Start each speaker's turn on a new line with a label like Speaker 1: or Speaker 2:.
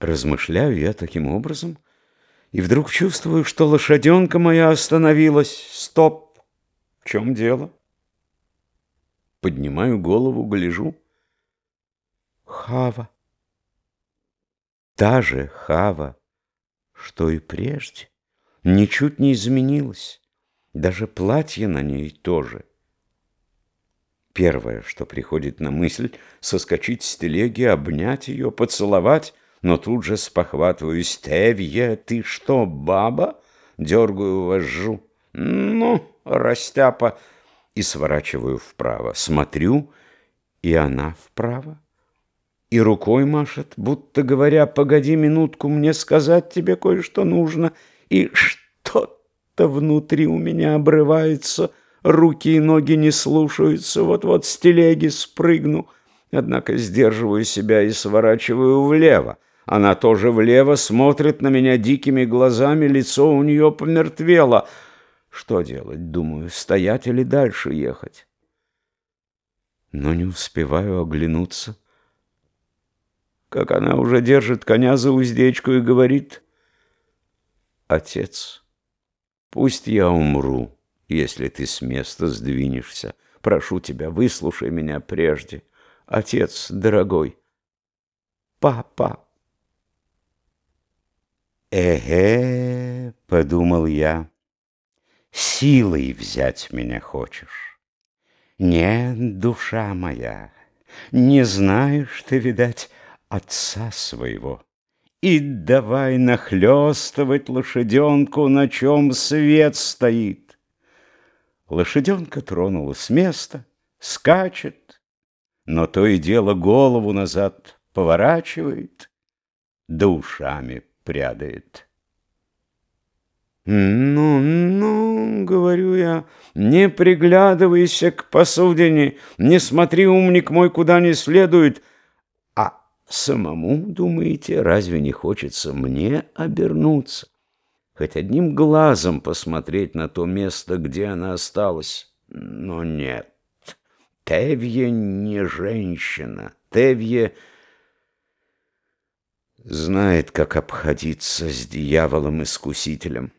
Speaker 1: Размышляю я таким образом, и вдруг чувствую, что лошаденка моя остановилась. Стоп! В чем дело? Поднимаю голову, гляжу. Хава. Та же Хава, что и прежде, ничуть не изменилась. Даже платье на ней тоже. Первое, что приходит на мысль, соскочить с телеги, обнять ее, поцеловать, но тут же спохватываюсь. «Тевье, ты что, баба?» Дергаю вожжу. «Ну, растяпа!» И сворачиваю вправо. Смотрю, и она вправо. И рукой машет, будто говоря, «Погоди минутку, мне сказать тебе кое-что нужно». И что-то внутри у меня обрывается, руки и ноги не слушаются, вот-вот с телеги спрыгну. Однако сдерживаю себя и сворачиваю влево. Она тоже влево смотрит на меня дикими глазами, лицо у нее помертвело. Что делать, думаю, стоять или дальше ехать? Но не успеваю оглянуться, как она уже держит коня за уздечку и говорит, «Отец, пусть я умру, если ты с места сдвинешься. Прошу тебя, выслушай меня прежде. Отец дорогой, папа». «Эге», — подумал я, — «силой взять меня хочешь». Нет, душа моя, не знаешь ты, видать, отца своего. И давай нахлёстывать лошаденку, на чем свет стоит. Лошаденка тронула с места, скачет, но то и дело голову назад поворачивает, да ушами прядает. «Ну, ну, — говорю я, — не приглядывайся к посудине, не смотри, умник мой, куда не следует. А самому, думаете, разве не хочется мне обернуться? Хоть одним глазом посмотреть на то место, где она осталась? Но нет, Тевье не женщина, Тевье — знает, как обходиться с дьяволом-искусителем.